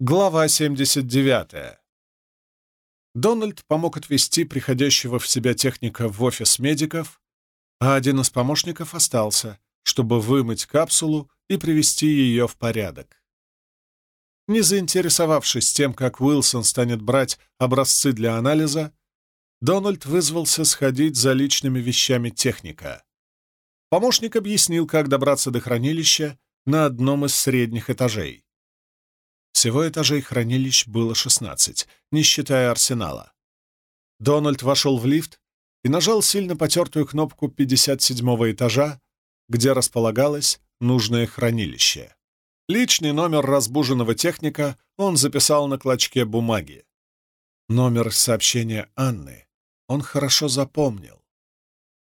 Глава 79. Дональд помог отвезти приходящего в себя техника в офис медиков, а один из помощников остался, чтобы вымыть капсулу и привести ее в порядок. Не заинтересовавшись тем, как Уилсон станет брать образцы для анализа, Дональд вызвался сходить за личными вещами техника. Помощник объяснил, как добраться до хранилища на одном из средних этажей. Всего этажей хранилищ было 16, не считая арсенала. Дональд вошел в лифт и нажал сильно потертую кнопку 57 этажа, где располагалось нужное хранилище. Личный номер разбуженного техника он записал на клочке бумаги. Номер сообщения Анны он хорошо запомнил.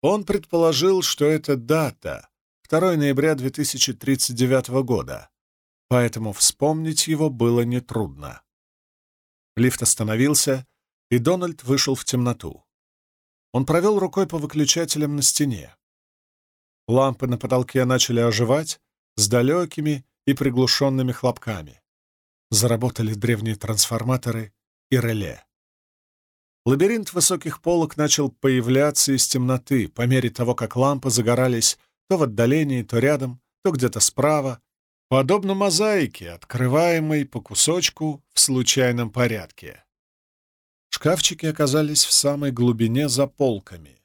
Он предположил, что это дата — 2 ноября 2039 года, поэтому вспомнить его было нетрудно. Лифт остановился, и Дональд вышел в темноту. Он провел рукой по выключателям на стене. Лампы на потолке начали оживать с далекими и приглушенными хлопками. Заработали древние трансформаторы и реле. Лабиринт высоких полок начал появляться из темноты по мере того, как лампы загорались то в отдалении, то рядом, то где-то справа, подобно мозаике, открываемой по кусочку в случайном порядке. Шкафчики оказались в самой глубине за полками.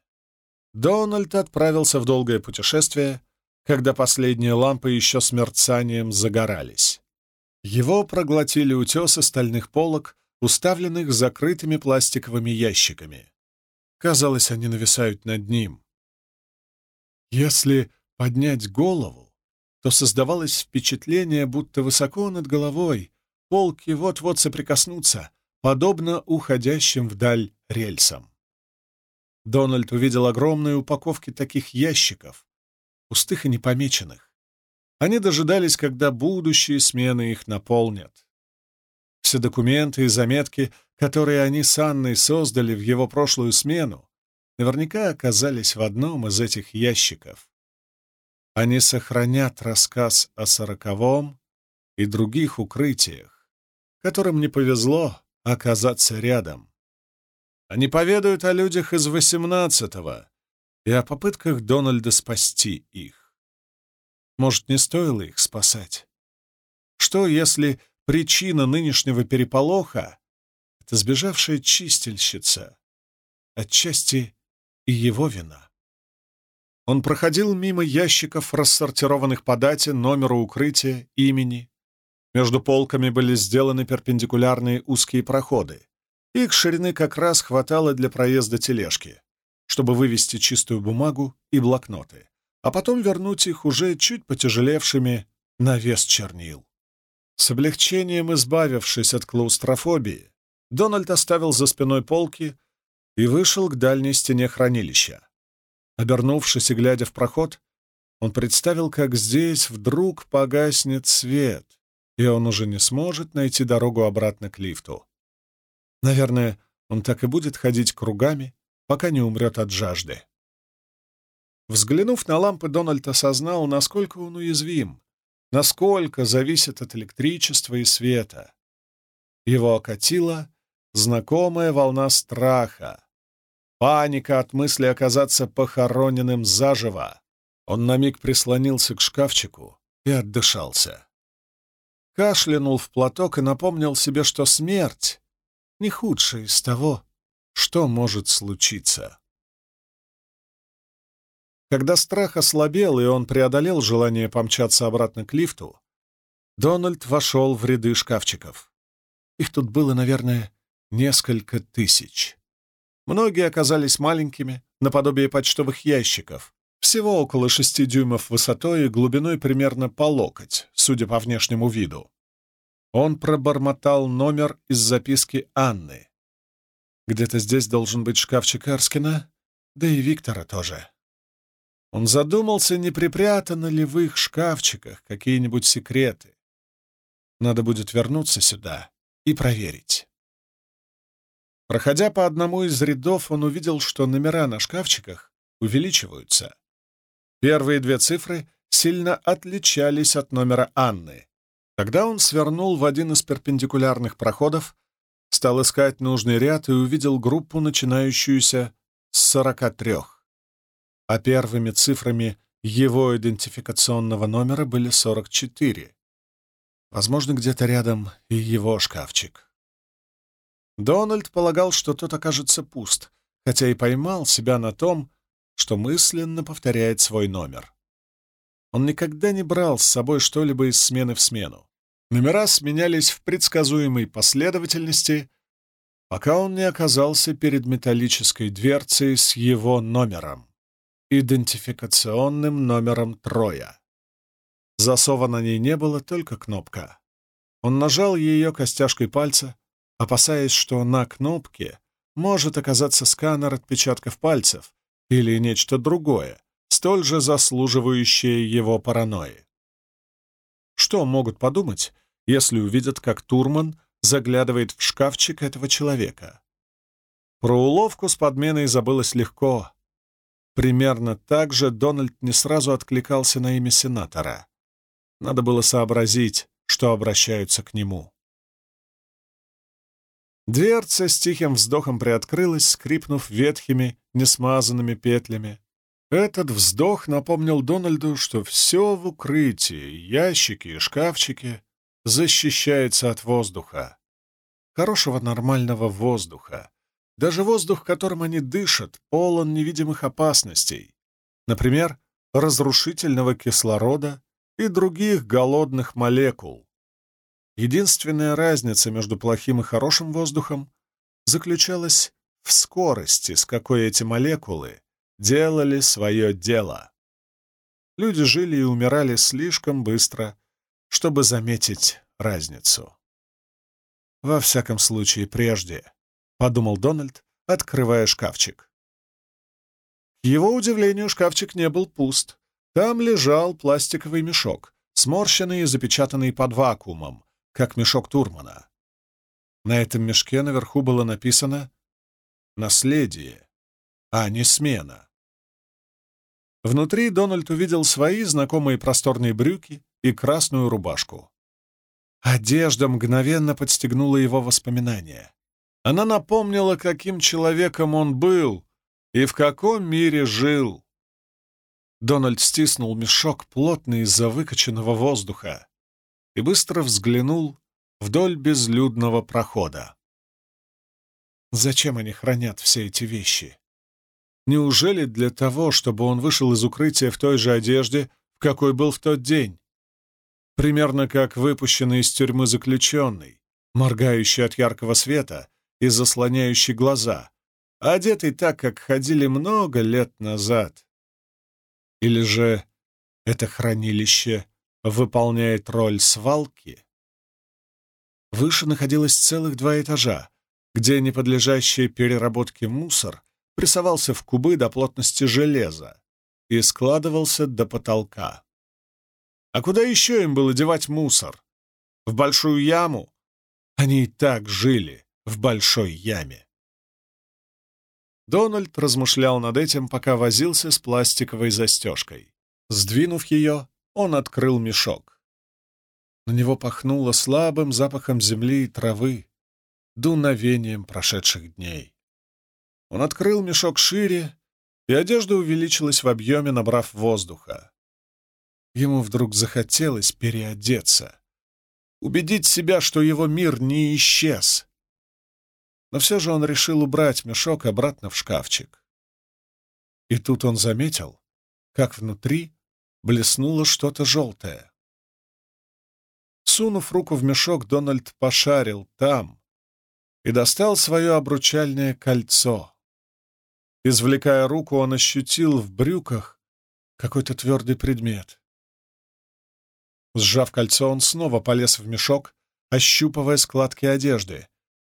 Дональд отправился в долгое путешествие, когда последние лампы еще с мерцанием загорались. Его проглотили утесы стальных полок, уставленных закрытыми пластиковыми ящиками. Казалось, они нависают над ним. Если поднять голову, то создавалось впечатление, будто высоко над головой полки вот-вот соприкоснутся, подобно уходящим вдаль рельсам. Дональд увидел огромные упаковки таких ящиков, пустых и непомеченных. Они дожидались, когда будущие смены их наполнят. Все документы и заметки, которые они с Анной создали в его прошлую смену, наверняка оказались в одном из этих ящиков. Они сохранят рассказ о сороковом и других укрытиях, которым не повезло оказаться рядом. Они поведают о людях из восемнадцатого и о попытках Дональда спасти их. Может, не стоило их спасать? Что, если причина нынешнего переполоха — это сбежавшая чистильщица, отчасти и его вина? Он проходил мимо ящиков, рассортированных по дате, номеру укрытия, имени. Между полками были сделаны перпендикулярные узкие проходы. Их ширины как раз хватало для проезда тележки, чтобы вывести чистую бумагу и блокноты, а потом вернуть их уже чуть потяжелевшими на вес чернил. С облегчением избавившись от клаустрофобии, Дональд оставил за спиной полки и вышел к дальней стене хранилища. Обернувшись и глядя в проход, он представил, как здесь вдруг погаснет свет, и он уже не сможет найти дорогу обратно к лифту. Наверное, он так и будет ходить кругами, пока не умрет от жажды. Взглянув на лампы, Дональд осознал, насколько он уязвим, насколько зависит от электричества и света. Его окатила знакомая волна страха, Паника от мысли оказаться похороненным заживо. Он на миг прислонился к шкафчику и отдышался. Кашлянул в платок и напомнил себе, что смерть — не худшее из того, что может случиться. Когда страх ослабел, и он преодолел желание помчаться обратно к лифту, Дональд вошел в ряды шкафчиков. Их тут было, наверное, несколько тысяч. Многие оказались маленькими, наподобие почтовых ящиков, всего около шести дюймов высотой и глубиной примерно по локоть, судя по внешнему виду. Он пробормотал номер из записки Анны. Где-то здесь должен быть шкафчик Эрскина, да и Виктора тоже. Он задумался, не припрятаны ли в их шкафчиках какие-нибудь секреты. Надо будет вернуться сюда и проверить. Проходя по одному из рядов, он увидел, что номера на шкафчиках увеличиваются. Первые две цифры сильно отличались от номера Анны. Тогда он свернул в один из перпендикулярных проходов, стал искать нужный ряд и увидел группу, начинающуюся с 43. А первыми цифрами его идентификационного номера были 44. Возможно, где-то рядом и его шкафчик. Дональд полагал, что тот окажется пуст, хотя и поймал себя на том, что мысленно повторяет свой номер. Он никогда не брал с собой что-либо из смены в смену. Номера сменялись в предсказуемой последовательности, пока он не оказался перед металлической дверцей с его номером, идентификационным номером Троя. Засова на ней не было, только кнопка. Он нажал ее костяшкой пальца, опасаясь, что на кнопке может оказаться сканер отпечатков пальцев или нечто другое, столь же заслуживающее его паранойи. Что могут подумать, если увидят, как Турман заглядывает в шкафчик этого человека? Про уловку с подменой забылось легко. Примерно так же Дональд не сразу откликался на имя сенатора. Надо было сообразить, что обращаются к нему. Дверца с тихим вздохом приоткрылась, скрипнув ветхими, несмазанными петлями. Этот вздох напомнил Дональду, что все в укрытии, ящики и шкафчики, защищается от воздуха. Хорошего нормального воздуха. Даже воздух, которым они дышат, полон невидимых опасностей. Например, разрушительного кислорода и других голодных молекул. Единственная разница между плохим и хорошим воздухом заключалась в скорости, с какой эти молекулы делали свое дело. Люди жили и умирали слишком быстро, чтобы заметить разницу. «Во всяком случае, прежде», — подумал Дональд, открывая шкафчик. К его удивлению, шкафчик не был пуст. Там лежал пластиковый мешок, сморщенный и запечатанный под вакуумом, как мешок Турмана. На этом мешке наверху было написано «Наследие», а не «Смена». Внутри Дональд увидел свои знакомые просторные брюки и красную рубашку. Одежда мгновенно подстегнула его воспоминания. Она напомнила, каким человеком он был и в каком мире жил. Дональд стиснул мешок, плотный из-за выкачанного воздуха, и быстро взглянул вдоль безлюдного прохода. Зачем они хранят все эти вещи? Неужели для того, чтобы он вышел из укрытия в той же одежде, в какой был в тот день? Примерно как выпущенный из тюрьмы заключенный, моргающий от яркого света и заслоняющий глаза, одетый так, как ходили много лет назад. Или же это хранилище выполняет роль свалки? Выше находилось целых два этажа, где неподлежащий переработке мусор прессовался в кубы до плотности железа и складывался до потолка. А куда еще им было девать мусор? В большую яму? Они и так жили в большой яме. Дональд размышлял над этим, пока возился с пластиковой застежкой. Сдвинув ее, он открыл мешок. На него пахнуло слабым запахом земли и травы, дуновением прошедших дней. Он открыл мешок шире, и одежда увеличилась в объеме, набрав воздуха. Ему вдруг захотелось переодеться, убедить себя, что его мир не исчез, но все же он решил убрать мешок обратно в шкафчик. И тут он заметил, как внутри блеснуло что-то желтое. Сунув руку в мешок, Дональд пошарил там и достал свое обручальное кольцо. Извлекая руку, он ощутил в брюках какой-то твердый предмет. Сжав кольцо, он снова полез в мешок, ощупывая складки одежды.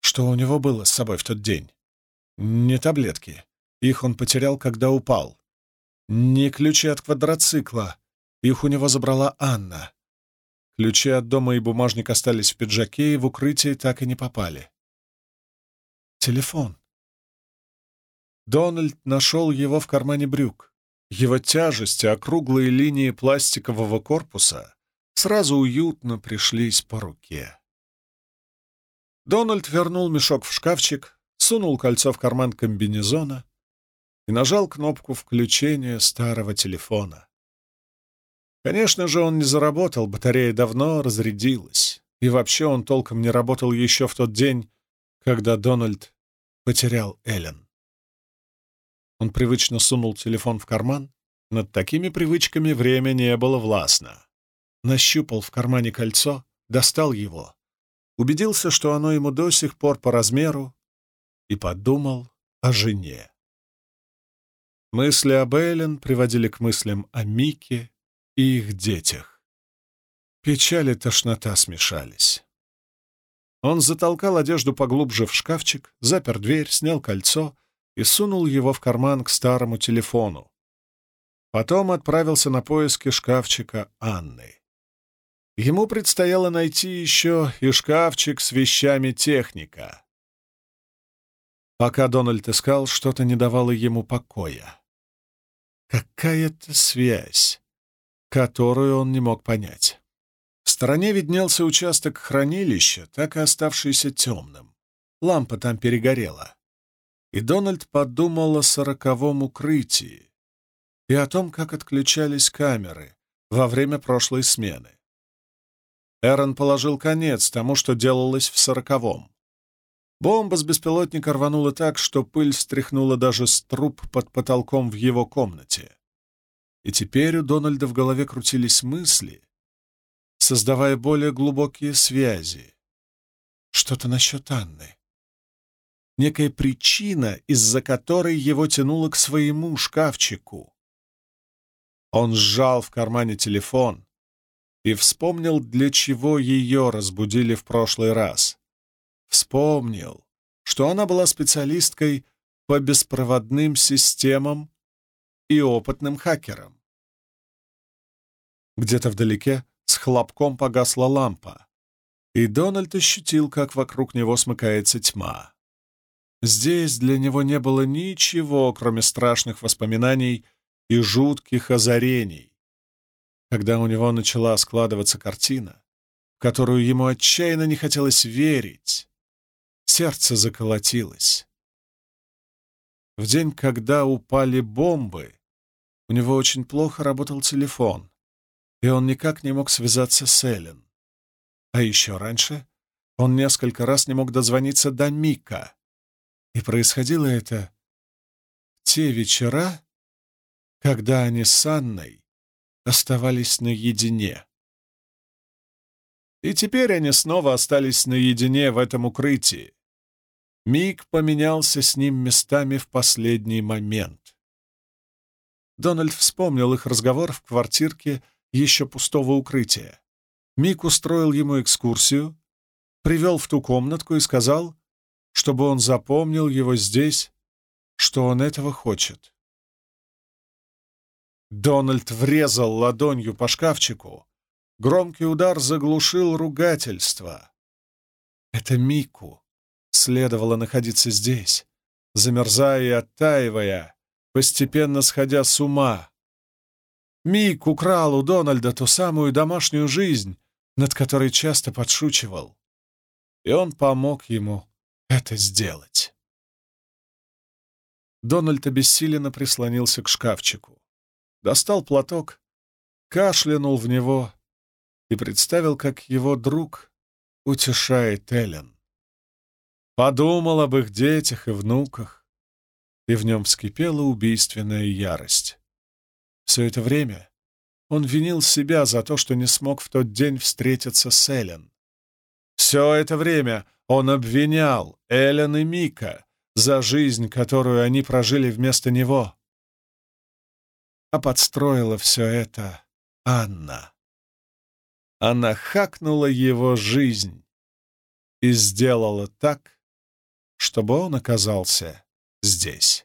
Что у него было с собой в тот день? Не таблетки. Их он потерял, когда упал. Не ключи от квадроцикла. Их у него забрала Анна. Ключи от дома и бумажник остались в пиджаке и в укрытии так и не попали. Телефон. Дональд нашел его в кармане брюк. Его тяжесть и округлые линии пластикового корпуса сразу уютно пришлись по руке. Дональд вернул мешок в шкафчик, сунул кольцо в карман комбинезона и нажал кнопку включения старого телефона. Конечно же, он не заработал, батарея давно разрядилась, и вообще он толком не работал еще в тот день, когда Дональд потерял Эллен. Он привычно сунул телефон в карман. Над такими привычками время не было властно. Нащупал в кармане кольцо, достал его, убедился, что оно ему до сих пор по размеру, и подумал о жене. Мысли об Эллен приводили к мыслям о Мике и их детях. Печаль и тошнота смешались. Он затолкал одежду поглубже в шкафчик, запер дверь, снял кольцо и сунул его в карман к старому телефону. Потом отправился на поиски шкафчика Анны. Ему предстояло найти еще и шкафчик с вещами техника. Пока Дональд искал, что-то не давало ему покоя. Какая-то связь, которую он не мог понять. В стороне виднелся участок хранилища, так и оставшийся темным. Лампа там перегорела. И Дональд подумал о сороковом укрытии и о том, как отключались камеры во время прошлой смены. Эрон положил конец тому, что делалось в сороковом. Бомба с беспилотника рванула так, что пыль стряхнула даже с труб под потолком в его комнате. И теперь у Дональда в голове крутились мысли, создавая более глубокие связи. Что-то насчет Анны. Некая причина, из-за которой его тянуло к своему шкафчику. Он сжал в кармане телефон, и вспомнил, для чего ее разбудили в прошлый раз. Вспомнил, что она была специалисткой по беспроводным системам и опытным хакером. Где-то вдалеке с хлопком погасла лампа, и Дональд ощутил, как вокруг него смыкается тьма. Здесь для него не было ничего, кроме страшных воспоминаний и жутких озарений, когда у него начала складываться картина, в которую ему отчаянно не хотелось верить. Сердце заколотилось. В день, когда упали бомбы, у него очень плохо работал телефон, и он никак не мог связаться с Эллен. А еще раньше он несколько раз не мог дозвониться до Мика. И происходило это в те вечера, когда они с Анной оставались наедине. И теперь они снова остались наедине в этом укрытии. Мик поменялся с ним местами в последний момент. Дональд вспомнил их разговор в квартирке еще пустого укрытия. Мик устроил ему экскурсию, привел в ту комнатку и сказал, чтобы он запомнил его здесь, что он этого хочет. Дональд врезал ладонью по шкафчику. Громкий удар заглушил ругательство. Это Мику следовало находиться здесь, замерзая и оттаивая, постепенно сходя с ума. Мик украл у Дональда ту самую домашнюю жизнь, над которой часто подшучивал. И он помог ему это сделать. Дональд обессиленно прислонился к шкафчику достал платок, кашлянул в него и представил, как его друг утешает Эллен. Подумал об их детях и внуках, и в нем вскипела убийственная ярость. Все это время он винил себя за то, что не смог в тот день встретиться с Эллен. Все это время он обвинял Эллен и Мика за жизнь, которую они прожили вместо него а подстроила все это Анна. Она хакнула его жизнь и сделала так, чтобы он оказался здесь.